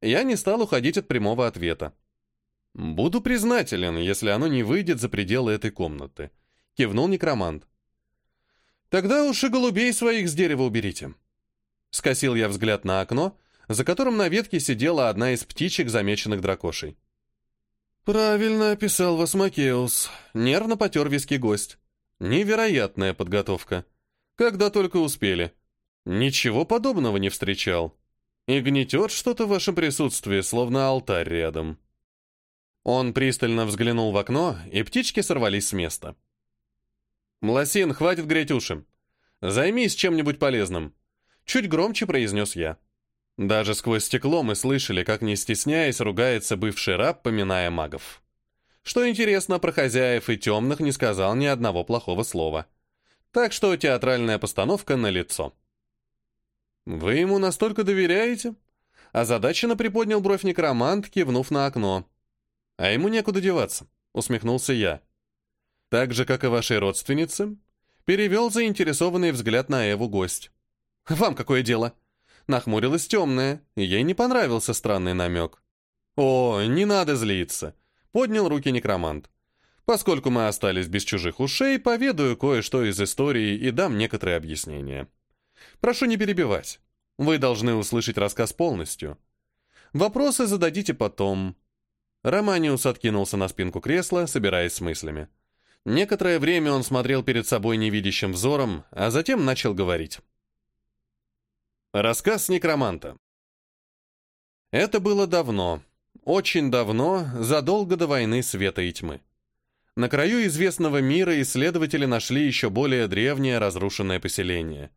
Я не стал уходить от прямого ответа. Буду признателен, если оно не выйдет за пределы этой комнаты. Кивнул некромант. Тогда уж и голубей своих с дерева уберите. Скосил я взгляд на окно, за которым на ветке сидела одна из птичек, замеченных дракошей. «Правильно описал вас Макеус», — нервно потер виски гость. «Невероятная подготовка. Когда только успели. Ничего подобного не встречал. И гнетет что-то в вашем присутствии, словно алтарь рядом. Он пристально взглянул в окно, и птички сорвались с места. «Мласин, хватит греть уши. Займись чем-нибудь полезным», — чуть громче произнес я. Даже сквозь стекло мы слышали, как, не стесняясь, ругается бывший раб, поминая магов. Что интересно, про хозяев и темных не сказал ни одного плохого слова. Так что театральная постановка на лицо. «Вы ему настолько доверяете?» Озадаченно приподнял бровь некромант, кивнув на окно. «А ему некуда деваться», — усмехнулся я. «Так же, как и вашей родственнице», — перевел заинтересованный взгляд на Эву гость. «Вам какое дело?» Нахмурилась темная, ей не понравился странный намек. «О, не надо злиться», — поднял руки некромант. «Поскольку мы остались без чужих ушей, поведаю кое-что из истории и дам некоторые объяснения. Прошу не перебивать. Вы должны услышать рассказ полностью. Вопросы зададите потом». Романиус откинулся на спинку кресла, собираясь с мыслями. Некоторое время он смотрел перед собой невидящим взором, а затем начал говорить. Рассказ некроманта. Это было давно, очень давно, задолго до войны света и тьмы. На краю известного мира исследователи нашли еще более древнее разрушенное поселение.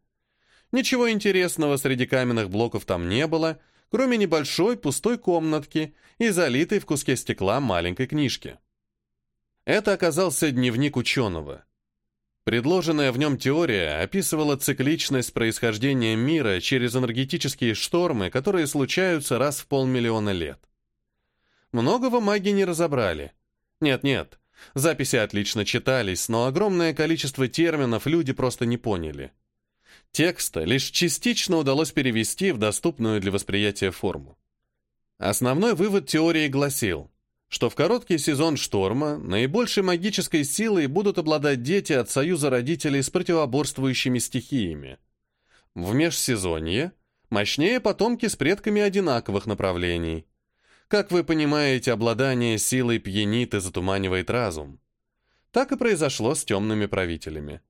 Ничего интересного среди каменных блоков там не было, кроме небольшой пустой комнатки и залитой в куске стекла маленькой книжки. Это оказался дневник ученого – Предложенная в нем теория описывала цикличность происхождения мира через энергетические штормы, которые случаются раз в полмиллиона лет. Многого маги не разобрали. Нет-нет, записи отлично читались, но огромное количество терминов люди просто не поняли. Текста лишь частично удалось перевести в доступную для восприятия форму. Основной вывод теории гласил – что в короткий сезон шторма наибольшей магической силой будут обладать дети от союза родителей с противоборствующими стихиями. В межсезонье мощнее потомки с предками одинаковых направлений. Как вы понимаете, обладание силой пьянит и затуманивает разум. Так и произошло с темными правителями.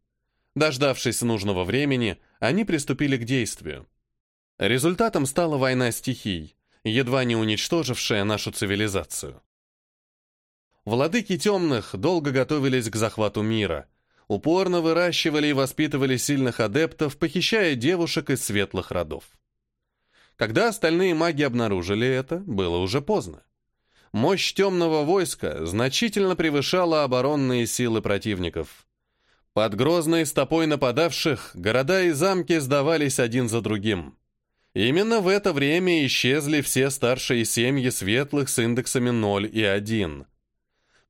Дождавшись нужного времени, они приступили к действию. Результатом стала война стихий, едва не уничтожившая нашу цивилизацию. Владыки темных долго готовились к захвату мира, упорно выращивали и воспитывали сильных адептов, похищая девушек из светлых родов. Когда остальные маги обнаружили это, было уже поздно. Мощь темного войска значительно превышала оборонные силы противников. Под грозной стопой нападавших города и замки сдавались один за другим. Именно в это время исчезли все старшие семьи светлых с индексами 0 и 1.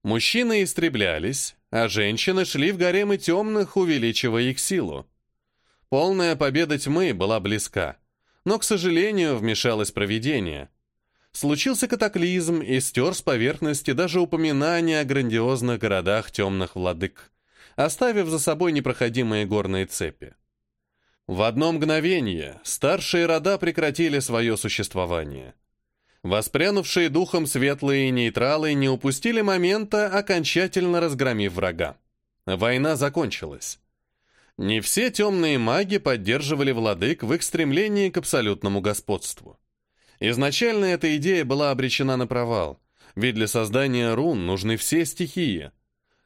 Мужчины истреблялись, а женщины шли в гаремы темных, увеличивая их силу. Полная победа тьмы была близка, но, к сожалению, вмешалось провидение. Случился катаклизм и стер с поверхности даже упоминания о грандиозных городах темных владык, оставив за собой непроходимые горные цепи. В одно мгновение старшие рода прекратили свое существование – Воспрянувшие духом светлые нейтралы не упустили момента, окончательно разгромив врага. Война закончилась. Не все темные маги поддерживали владык в их стремлении к абсолютному господству. Изначально эта идея была обречена на провал, ведь для создания рун нужны все стихии.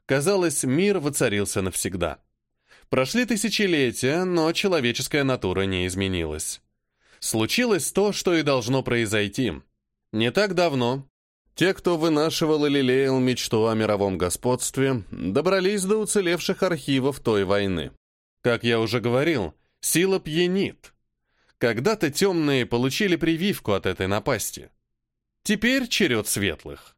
Казалось, мир воцарился навсегда. Прошли тысячелетия, но человеческая натура не изменилась. Случилось то, что и должно произойти — не так давно те, кто вынашивал и лелеял мечту о мировом господстве, добрались до уцелевших архивов той войны. Как я уже говорил, сила пьянит. Когда-то темные получили прививку от этой напасти. Теперь черед светлых.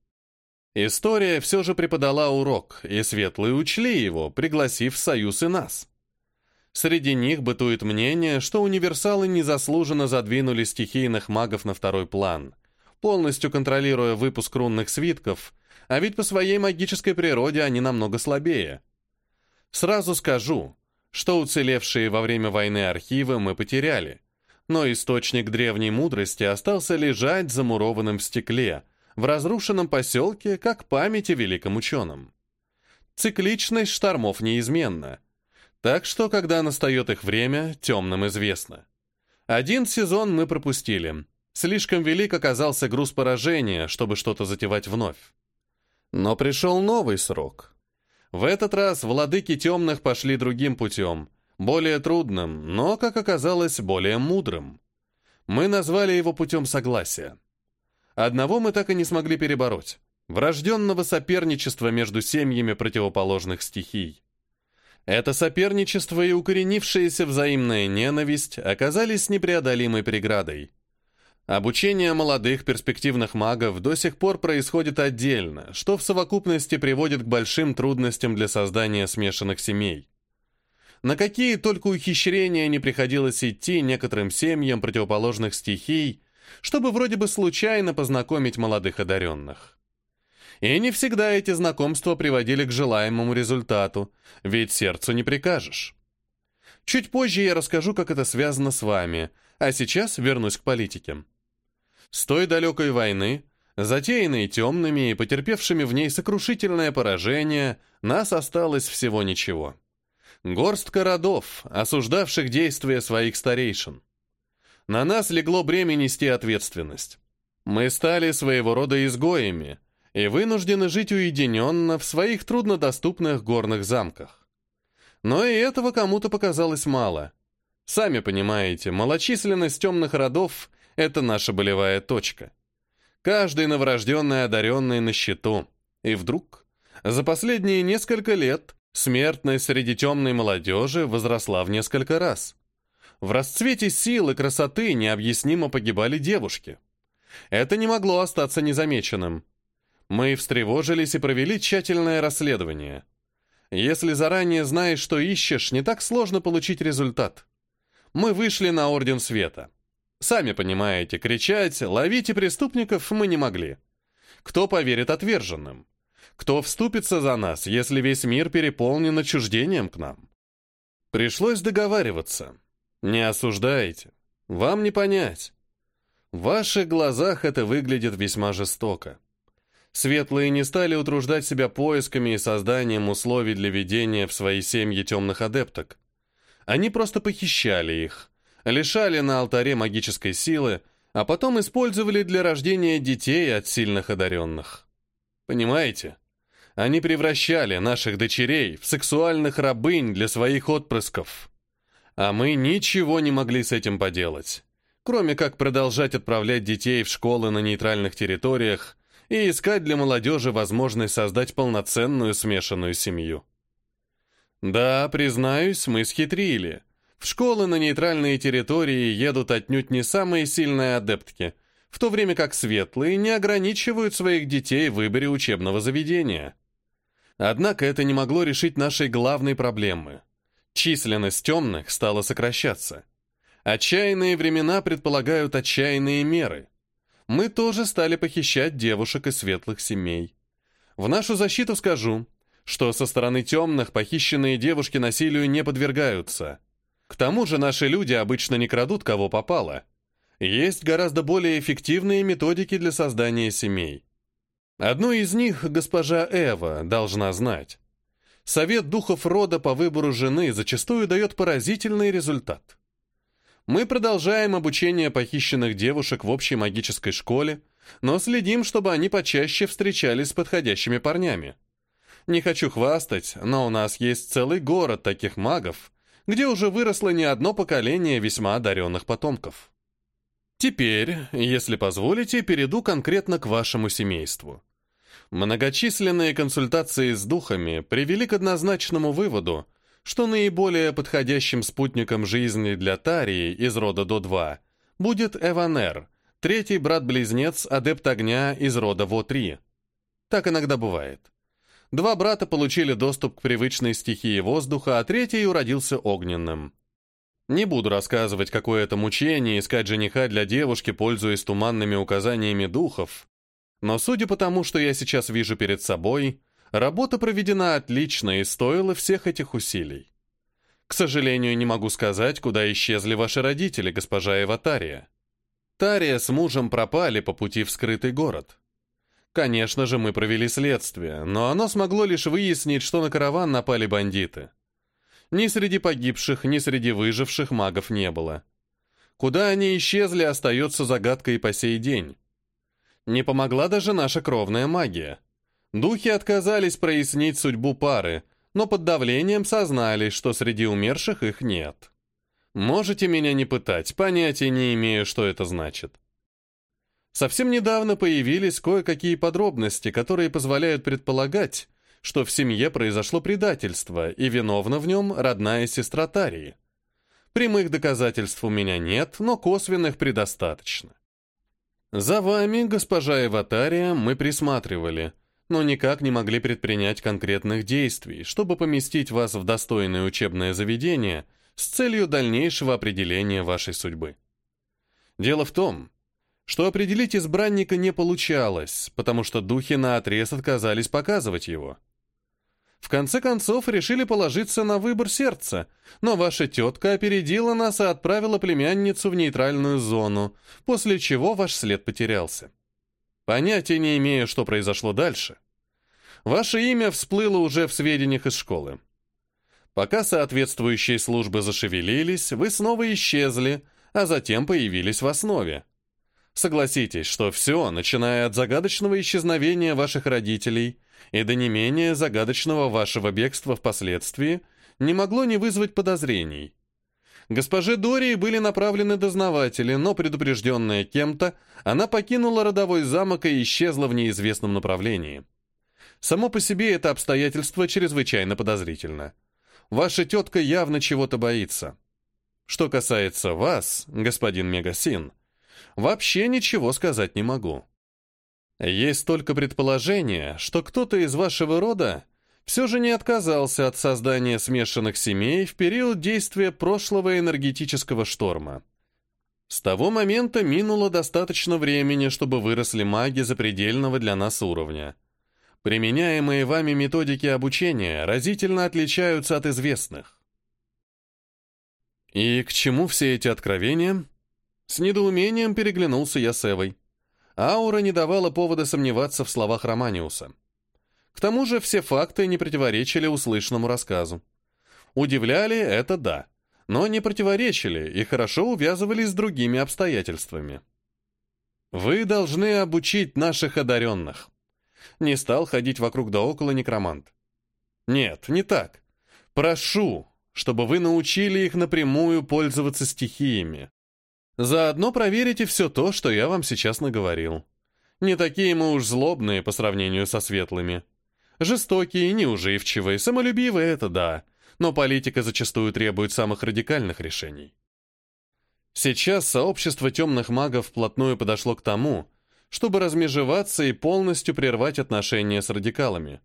История все же преподала урок, и светлые учли его, пригласив в союз и нас. Среди них бытует мнение, что универсалы незаслуженно задвинули стихийных магов на второй план – полностью контролируя выпуск рунных свитков, а ведь по своей магической природе они намного слабее. Сразу скажу, что уцелевшие во время войны архивы мы потеряли, но источник древней мудрости остался лежать замурованным в стекле, в разрушенном поселке, как память о великом ученом. Цикличность штормов неизменна, так что, когда настает их время, темным известно. Один сезон мы пропустили — Слишком велик оказался груз поражения, чтобы что-то затевать вновь. Но пришел новый срок. В этот раз владыки темных пошли другим путем, более трудным, но, как оказалось, более мудрым. Мы назвали его путем согласия. Одного мы так и не смогли перебороть – врожденного соперничества между семьями противоположных стихий. Это соперничество и укоренившаяся взаимная ненависть оказались непреодолимой преградой. Обучение молодых перспективных магов до сих пор происходит отдельно, что в совокупности приводит к большим трудностям для создания смешанных семей. На какие только ухищрения не приходилось идти некоторым семьям противоположных стихий, чтобы вроде бы случайно познакомить молодых одаренных. И не всегда эти знакомства приводили к желаемому результату, ведь сердцу не прикажешь. Чуть позже я расскажу, как это связано с вами, а сейчас вернусь к политике. С той далекой войны, затеянной темными и потерпевшими в ней сокрушительное поражение, нас осталось всего ничего. Горстка родов, осуждавших действия своих старейшин. На нас легло бремя нести ответственность. Мы стали своего рода изгоями и вынуждены жить уединенно в своих труднодоступных горных замках. Но и этого кому-то показалось мало. Сами понимаете, малочисленность темных родов — это наша болевая точка. Каждый новорожденный одаренный на счету. И вдруг, за последние несколько лет, Смертность среди темной молодежи возросла в несколько раз. В расцвете сил и красоты необъяснимо погибали девушки. Это не могло остаться незамеченным. Мы встревожились и провели тщательное расследование. Если заранее знаешь, что ищешь, не так сложно получить результат. Мы вышли на Орден Света. Сами понимаете, кричать «ловите преступников» мы не могли. Кто поверит отверженным? Кто вступится за нас, если весь мир переполнен отчуждением к нам? Пришлось договариваться. Не осуждайте. Вам не понять. В ваших глазах это выглядит весьма жестоко. Светлые не стали утруждать себя поисками и созданием условий для ведения в свои семьи темных адепток. Они просто похищали их, лишали на алтаре магической силы, а потом использовали для рождения детей от сильных одаренных. Понимаете? Они превращали наших дочерей в сексуальных рабынь для своих отпрысков. А мы ничего не могли с этим поделать, кроме как продолжать отправлять детей в школы на нейтральных территориях и искать для молодежи возможность создать полноценную смешанную семью. Да, признаюсь, мы схитрили. В школы на нейтральные территории едут отнюдь не самые сильные адептки – в то время как светлые не ограничивают своих детей в выборе учебного заведения. Однако это не могло решить нашей главной проблемы. Численность темных стала сокращаться. Отчаянные времена предполагают отчаянные меры. Мы тоже стали похищать девушек из светлых семей. В нашу защиту скажу, что со стороны темных похищенные девушки насилию не подвергаются. К тому же наши люди обычно не крадут кого попало – есть гораздо более эффективные методики для создания семей. Одну из них госпожа Эва должна знать. Совет духов рода по выбору жены зачастую дает поразительный результат. Мы продолжаем обучение похищенных девушек в общей магической школе, но следим, чтобы они почаще встречались с подходящими парнями. Не хочу хвастать, но у нас есть целый город таких магов, где уже выросло не одно поколение весьма одаренных потомков. Теперь, если позволите, перейду конкретно к вашему семейству. Многочисленные консультации с духами привели к однозначному выводу, что наиболее подходящим спутником жизни для Тарии из рода До-2 будет Эванер, третий брат-близнец адепт огня из рода Во-3. Так иногда бывает. Два брата получили доступ к привычной стихии воздуха, а третий уродился огненным. Не буду рассказывать, какое это мучение искать жениха для девушки, пользуясь туманными указаниями духов. Но судя по тому, что я сейчас вижу перед собой, работа проведена отлично и стоила всех этих усилий. К сожалению, не могу сказать, куда исчезли ваши родители, госпожа Эватария. Тария с мужем пропали по пути в скрытый город. Конечно же, мы провели следствие, но оно смогло лишь выяснить, что на караван напали бандиты. Ни среди погибших, ни среди выживших магов не было. Куда они исчезли, остается загадкой по сей день. Не помогла даже наша кровная магия. Духи отказались прояснить судьбу пары, но под давлением сознались, что среди умерших их нет. Можете меня не пытать, понятия не имею, что это значит. Совсем недавно появились кое-какие подробности, которые позволяют предполагать, что в семье произошло предательство, и виновна в нем родная сестра Тарии. Прямых доказательств у меня нет, но косвенных предостаточно. За вами, госпожа Эватария, мы присматривали, но никак не могли предпринять конкретных действий, чтобы поместить вас в достойное учебное заведение с целью дальнейшего определения вашей судьбы. Дело в том, что определить избранника не получалось, потому что духи наотрез отказались показывать его. В конце концов, решили положиться на выбор сердца, но ваша тетка опередила нас и отправила племянницу в нейтральную зону, после чего ваш след потерялся. Понятия не имею, что произошло дальше. Ваше имя всплыло уже в сведениях из школы. Пока соответствующие службы зашевелились, вы снова исчезли, а затем появились в основе. Согласитесь, что все, начиная от загадочного исчезновения ваших родителей и до не менее загадочного вашего бегства впоследствии, не могло не вызвать подозрений. Госпоже Дории были направлены дознаватели, но, предупрежденная кем-то, она покинула родовой замок и исчезла в неизвестном направлении. Само по себе это обстоятельство чрезвычайно подозрительно. Ваша тетка явно чего-то боится. Что касается вас, господин Мегасин, вообще ничего сказать не могу. Есть только предположение, что кто-то из вашего рода все же не отказался от создания смешанных семей в период действия прошлого энергетического шторма. С того момента минуло достаточно времени, чтобы выросли маги запредельного для нас уровня. Применяемые вами методики обучения разительно отличаются от известных. И к чему все эти откровения? С недоумением переглянулся я с Эвой. Аура не давала повода сомневаться в словах Романиуса. К тому же все факты не противоречили услышанному рассказу. Удивляли это да, но не противоречили и хорошо увязывались с другими обстоятельствами. «Вы должны обучить наших одаренных». Не стал ходить вокруг да около некромант. «Нет, не так. Прошу, чтобы вы научили их напрямую пользоваться стихиями. Заодно проверите все то, что я вам сейчас наговорил. Не такие мы уж злобные по сравнению со светлыми. Жестокие, неуживчивые, самолюбивые — это да, но политика зачастую требует самых радикальных решений. Сейчас сообщество темных магов вплотную подошло к тому, чтобы размежеваться и полностью прервать отношения с радикалами.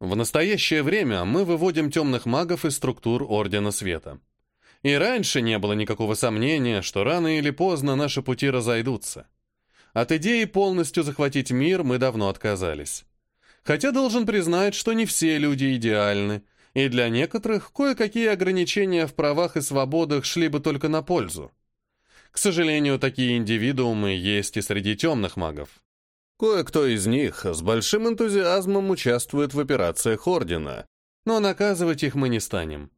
В настоящее время мы выводим темных магов из структур Ордена Света. И раньше не было никакого сомнения, что рано или поздно наши пути разойдутся. От идеи полностью захватить мир мы давно отказались. Хотя должен признать, что не все люди идеальны, и для некоторых кое-какие ограничения в правах и свободах шли бы только на пользу. К сожалению, такие индивидуумы есть и среди темных магов. Кое-кто из них с большим энтузиазмом участвует в операциях Ордена, но наказывать их мы не станем.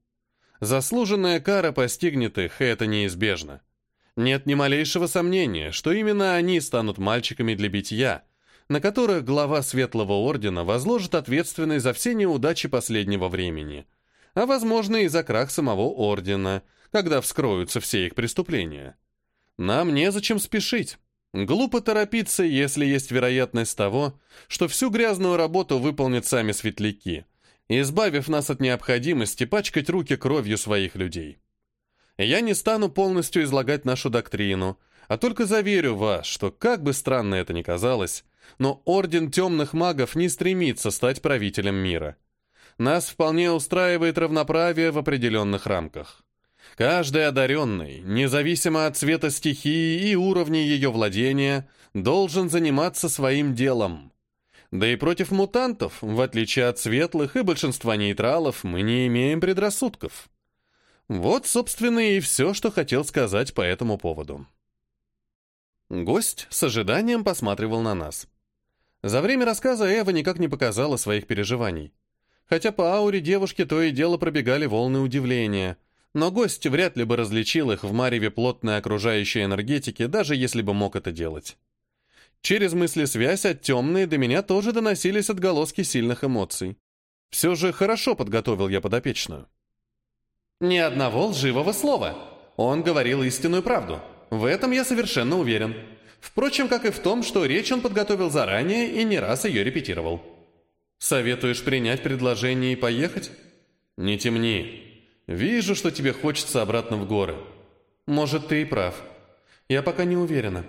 Заслуженная кара постигнет их, и это неизбежно. Нет ни малейшего сомнения, что именно они станут мальчиками для битья, на которых глава Светлого Ордена возложит ответственность за все неудачи последнего времени, а, возможно, и за крах самого Ордена, когда вскроются все их преступления. Нам незачем спешить. Глупо торопиться, если есть вероятность того, что всю грязную работу выполнят сами светляки, избавив нас от необходимости пачкать руки кровью своих людей. Я не стану полностью излагать нашу доктрину, а только заверю вас, что, как бы странно это ни казалось, но Орден Темных Магов не стремится стать правителем мира. Нас вполне устраивает равноправие в определенных рамках. Каждый одаренный, независимо от цвета стихии и уровня ее владения, должен заниматься своим делом. Да и против мутантов, в отличие от светлых и большинства нейтралов, мы не имеем предрассудков. Вот, собственно, и все, что хотел сказать по этому поводу. Гость с ожиданием посматривал на нас. За время рассказа Эва никак не показала своих переживаний. Хотя по ауре девушки то и дело пробегали волны удивления, но гость вряд ли бы различил их в мареве плотной окружающей энергетики, даже если бы мог это делать. Через мысли-связь от темной до меня тоже доносились отголоски сильных эмоций. Все же хорошо подготовил я подопечную. «Ни одного лживого слова», Он говорил истинную правду. В этом я совершенно уверен. Впрочем, как и в том, что речь он подготовил заранее и не раз ее репетировал. Советуешь принять предложение и поехать? Не темни. Вижу, что тебе хочется обратно в горы. Может, ты и прав. Я пока не уверена.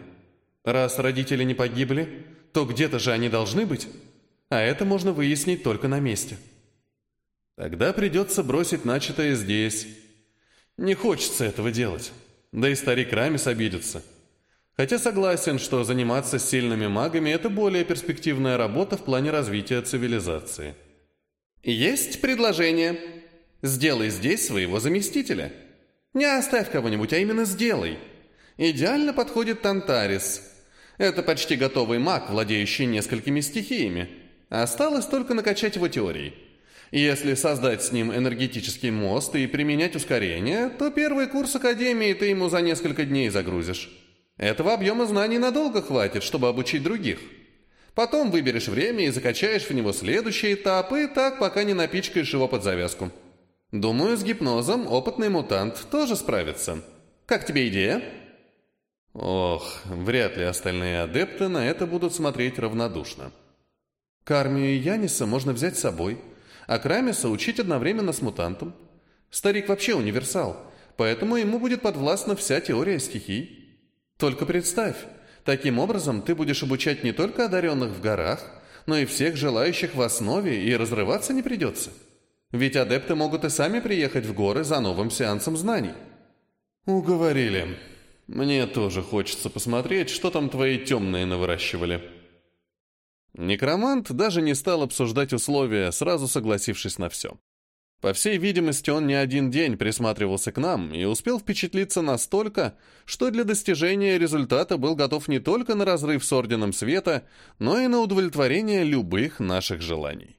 Раз родители не погибли, то где-то же они должны быть. А это можно выяснить только на месте. Тогда придется бросить начатое здесь. Не хочется этого делать. Да и старик Рамис обидится. Хотя согласен, что заниматься сильными магами – это более перспективная работа в плане развития цивилизации. Есть предложение. Сделай здесь своего заместителя. Не оставь кого-нибудь, а именно сделай. Идеально подходит Тантарис. Это почти готовый маг, владеющий несколькими стихиями. Осталось только накачать его теорией. Если создать с ним энергетический мост и применять ускорение, то первый курс Академии ты ему за несколько дней загрузишь. Этого объема знаний надолго хватит, чтобы обучить других. Потом выберешь время и закачаешь в него следующий этап, и так пока не напичкаешь его под завязку. Думаю, с гипнозом опытный мутант тоже справится. Как тебе идея? Ох, вряд ли остальные адепты на это будут смотреть равнодушно. Кармию Яниса можно взять с собой, а Крамиса учить одновременно с мутантом. Старик вообще универсал, поэтому ему будет подвластна вся теория стихий. Только представь, таким образом ты будешь обучать не только одаренных в горах, но и всех желающих в основе, и разрываться не придется. Ведь адепты могут и сами приехать в горы за новым сеансом знаний. Уговорили. Мне тоже хочется посмотреть, что там твои темные навыращивали. Некромант даже не стал обсуждать условия, сразу согласившись на все. По всей видимости, он не один день присматривался к нам и успел впечатлиться настолько, что для достижения результата был готов не только на разрыв с Орденом Света, но и на удовлетворение любых наших желаний.